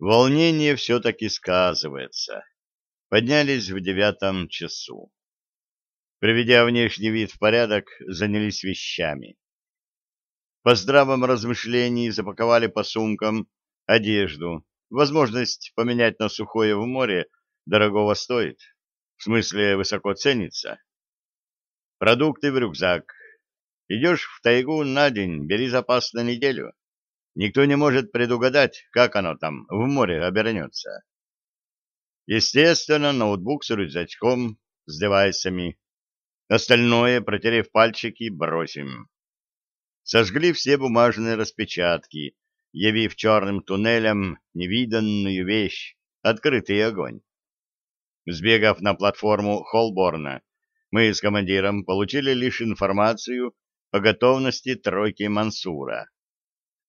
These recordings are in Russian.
Волнение все-таки сказывается. Поднялись в девятом часу. Приведя внешний вид в порядок, занялись вещами. По здравом размышлении запаковали по сумкам одежду. Возможность поменять на сухое в море дорогого стоит. В смысле, высоко ценится. Продукты в рюкзак. Идешь в тайгу на день, бери запас на неделю. Никто не может предугадать, как оно там в море обернется. Естественно, ноутбук с рюкзачком, с девайсами. Остальное, протерев пальчики, бросим. Сожгли все бумажные распечатки, явив черным туннелем невиданную вещь — открытый огонь. Сбегав на платформу Холборна, мы с командиром получили лишь информацию о готовности тройки Мансура.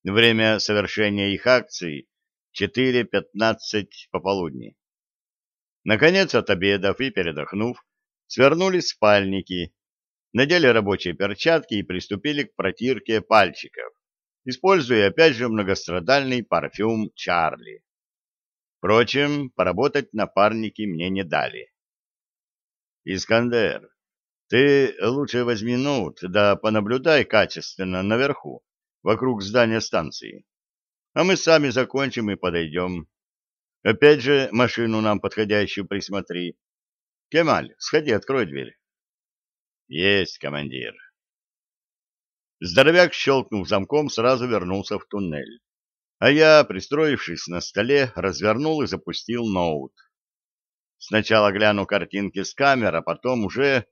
Время совершения их акций — 4.15 пополудни. Наконец, отобедав и передохнув, свернули спальники, надели рабочие перчатки и приступили к протирке пальчиков, используя опять же многострадальный парфюм Чарли. Впрочем, поработать напарники мне не дали. «Искандер, ты лучше возьми ноут, да понаблюдай качественно наверху, вокруг здания станции. А мы сами закончим и подойдем. Опять же, машину нам подходящую присмотри. Кемаль, сходи, открой дверь. Есть, командир. Здоровяк, щелкнув замком, сразу вернулся в туннель. А я, пристроившись на столе, развернул и запустил ноут. Сначала гляну картинки с камер, а потом уже...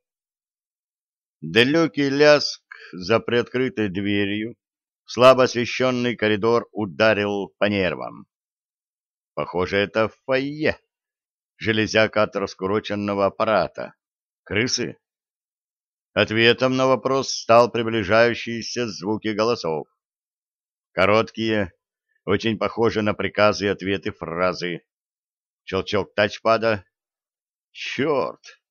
Далекий ляск за приоткрытой дверью слабо освещенный коридор ударил по нервам. Похоже, это фойе. Железяка от раскуроченного аппарата. Крысы? Ответом на вопрос стал приближающиеся звуки голосов. Короткие, очень похожие на приказы и ответы фразы. Щелчок тачпада. Черт!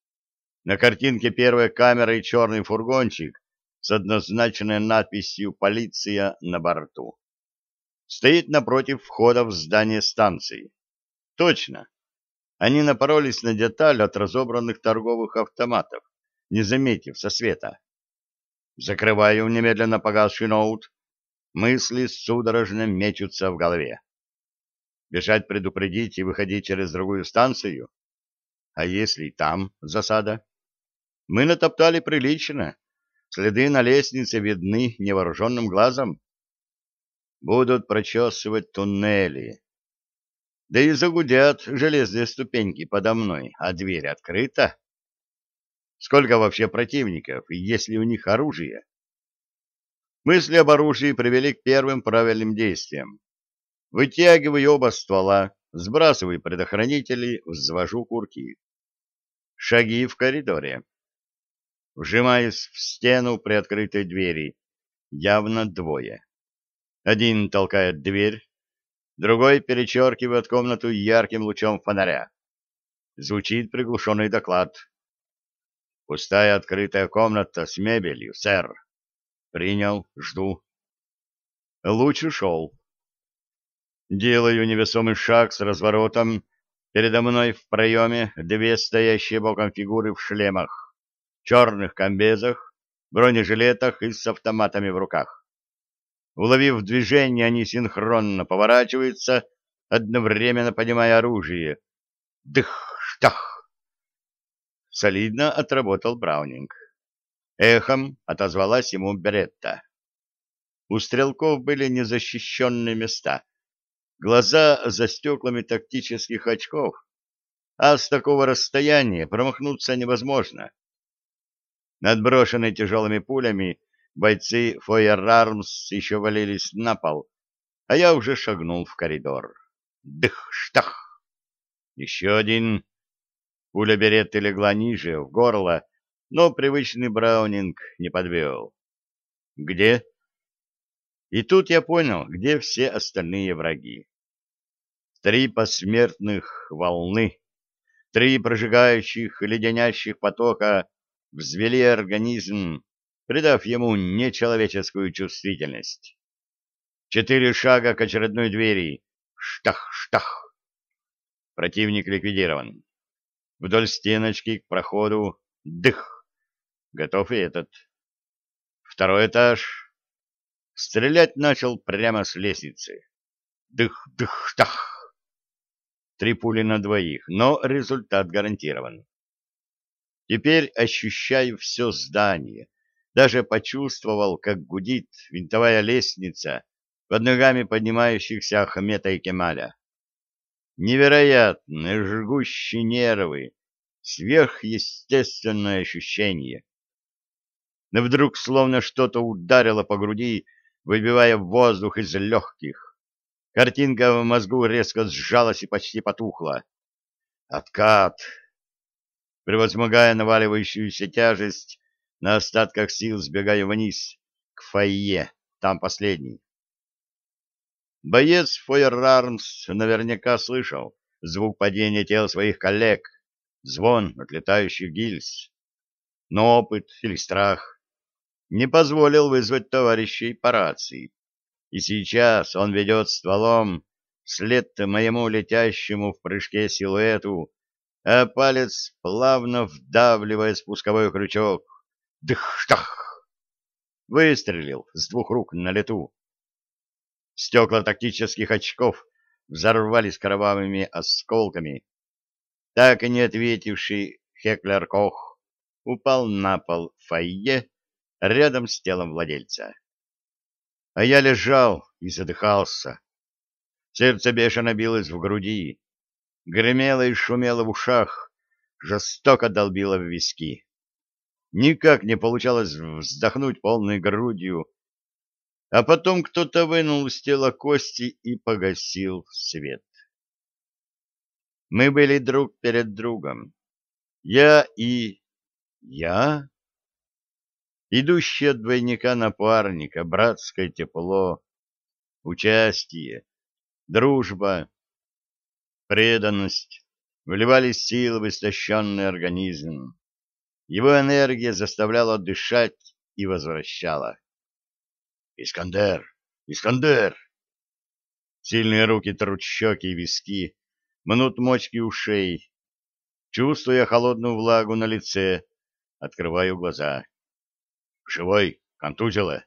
На картинке первой камеры черный фургончик с однозначной надписью «Полиция» на борту. Стоит напротив входа в здание станции. Точно. Они напоролись на деталь от разобранных торговых автоматов, не заметив со света. Закрываю немедленно погасший ноут. Мысли судорожно мечутся в голове. Бежать предупредить и выходить через другую станцию? А если там засада? Мы натоптали прилично, Следы на лестнице видны невооруженным глазом. Будут прочесывать туннели. Да и загудят железные ступеньки подо мной, а дверь открыта. Сколько вообще противников, и есть ли у них оружие? Мысли об оружии привели к первым правильным действиям. Вытягиваю оба ствола, сбрасываю предохранители, взвожу курки. Шаги в коридоре вжимаясь в стену при открытой двери. Явно двое. Один толкает дверь, другой перечеркивает комнату ярким лучом фонаря. Звучит приглушенный доклад. «Пустая открытая комната с мебелью, сэр». «Принял, жду». Луч ушел. Делаю невесомый шаг с разворотом. Передо мной в проеме две стоящие боком фигуры в шлемах черных комбезах, бронежилетах и с автоматами в руках. Уловив движение, они синхронно поворачиваются, одновременно поднимая оружие. Дых-штах! Солидно отработал Браунинг. Эхом отозвалась ему Беретта. У стрелков были незащищенные места. Глаза за стеклами тактических очков, а с такого расстояния промахнуться невозможно. Надброшенные тяжелыми пулями, бойцы Фойерармс еще валились на пол, а я уже шагнул в коридор. Дых-штах! Еще один. Пуля беретты легла ниже, в горло, но привычный браунинг не подвел. Где? И тут я понял, где все остальные враги. Три посмертных волны, три прожигающих леденящих потока взвели организм, придав ему нечеловеческую чувствительность. Четыре шага к очередной двери, штах, штах. Противник ликвидирован. Вдоль стеночки к проходу дых. Готов и этот. Второй этаж. Стрелять начал прямо с лестницы. Дых, дых, штах. Три пули на двоих, но результат гарантирован. Теперь ощущаю все здание. Даже почувствовал, как гудит винтовая лестница под ногами поднимающихся Ахмета и Кемаля. Невероятные жгущие нервы, сверхъестественное ощущение. Но вдруг словно что-то ударило по груди, выбивая воздух из легких. Картинка в мозгу резко сжалась и почти потухла. Откат! Превозмогая наваливающуюся тяжесть, на остатках сил сбегаю вниз, к фойе, там последний. Боец Фойерармс наверняка слышал звук падения тел своих коллег, звон отлетающих гильз. Но опыт или страх не позволил вызвать товарищей по рации. И сейчас он ведет стволом вслед моему летящему в прыжке силуэту а палец плавно вдавливая спусковой крючок. Дых-штах! Выстрелил с двух рук на лету. Стекла тактических очков взорвались кровавыми осколками. Так и не ответивший Хеклер Кох упал на пол фойе рядом с телом владельца. А я лежал и задыхался. Сердце бешено билось в груди гремело и шумело в ушах, жестоко долбило в виски. Никак не получалось вздохнуть полной грудью, а потом кто-то вынул из тела кости и погасил свет. Мы были друг перед другом. Я и... я? Идущий от двойника напарника, братское тепло, участие, дружба, преданность вливали силы в истощенный организм. Его энергия заставляла дышать и возвращала. «Искандер! Искандер!» Сильные руки трут щеки и виски, мнут мочки ушей. Чувствуя холодную влагу на лице, открываю глаза. «Живой? Контузило?»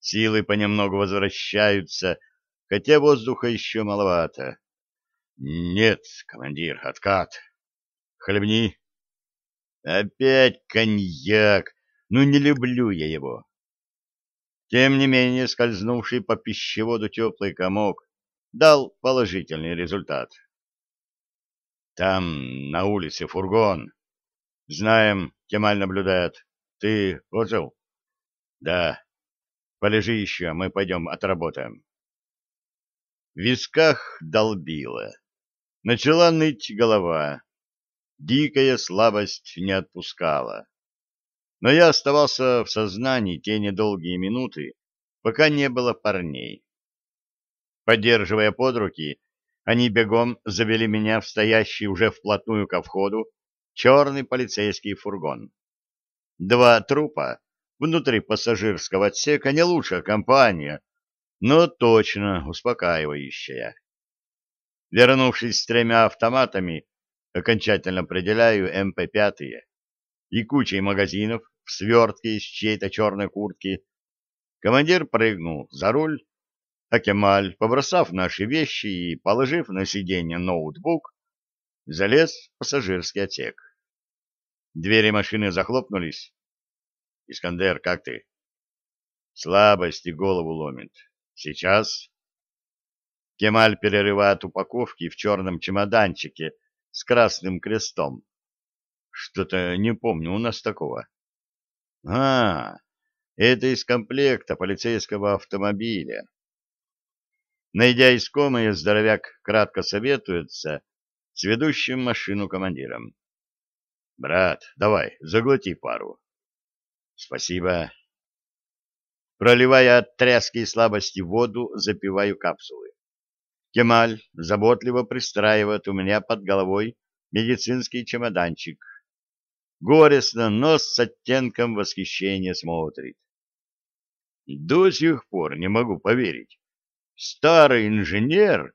Силы понемногу возвращаются, хотя воздуха еще маловато. Нет, командир, откат. Хлебни. Опять коньяк. Ну, не люблю я его. Тем не менее, скользнувший по пищеводу теплый комок дал положительный результат. Там, на улице, фургон. Знаем, Кемаль наблюдает. Ты отжил? Да. Полежи еще, мы пойдем отработаем. В висках долбило. Начала ныть голова. Дикая слабость не отпускала. Но я оставался в сознании те недолгие минуты, пока не было парней. Поддерживая под руки, они бегом завели меня в стоящий уже вплотную ко входу черный полицейский фургон. Два трупа внутри пассажирского отсека не лучшая компания, но точно успокаивающая. Вернувшись с тремя автоматами, окончательно определяю МП-5 и кучей магазинов в свертке из чьей-то черной куртки. Командир прыгнул за руль, а Кемаль, побросав наши вещи и положив на сиденье ноутбук, залез в пассажирский отсек. Двери машины захлопнулись. «Искандер, как ты?» «Слабость и голову ломит. Сейчас?» Кемаль перерывает упаковки в черном чемоданчике с красным крестом. Что-то не помню у нас такого. А, это из комплекта полицейского автомобиля. Найдя искомое, здоровяк кратко советуется с ведущим машину командиром. «Брат, давай, заглоти пару». «Спасибо». Проливая от тряски и слабости воду, запиваю капсулы. Кемаль заботливо пристраивает у меня под головой медицинский чемоданчик. Горестно, но с оттенком восхищения смотрит. До сих пор не могу поверить. Старый инженер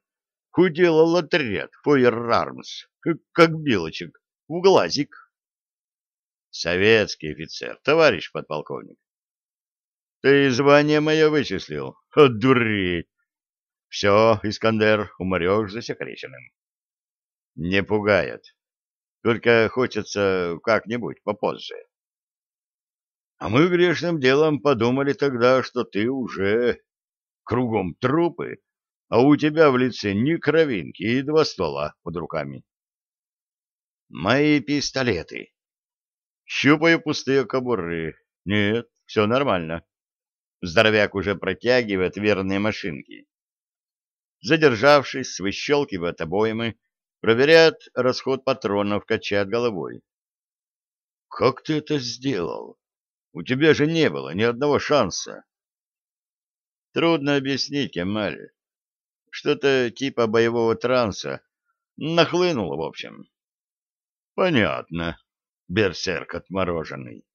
Уделал отряд Фойерармс, как белочек, в глазик. Советский офицер, товарищ подполковник. Ты звание мое вычислил? Одуреть! Все, Искандер, умрешь засекреченным. Не пугает. Только хочется как-нибудь попозже. А мы грешным делом подумали тогда, что ты уже кругом трупы, а у тебя в лице ни кровинки и два ствола под руками. Мои пистолеты. Щупаю пустые кобуры. Нет, все нормально. Здоровяк уже протягивает верные машинки. Задержавшись, выщелкивает обоймы, проверяет расход патронов, качает головой. — Как ты это сделал? У тебя же не было ни одного шанса. Трудно объяснить, Кемаль. Что-то типа боевого транса. Нахлынуло, в общем. Понятно берсерк отмороженный.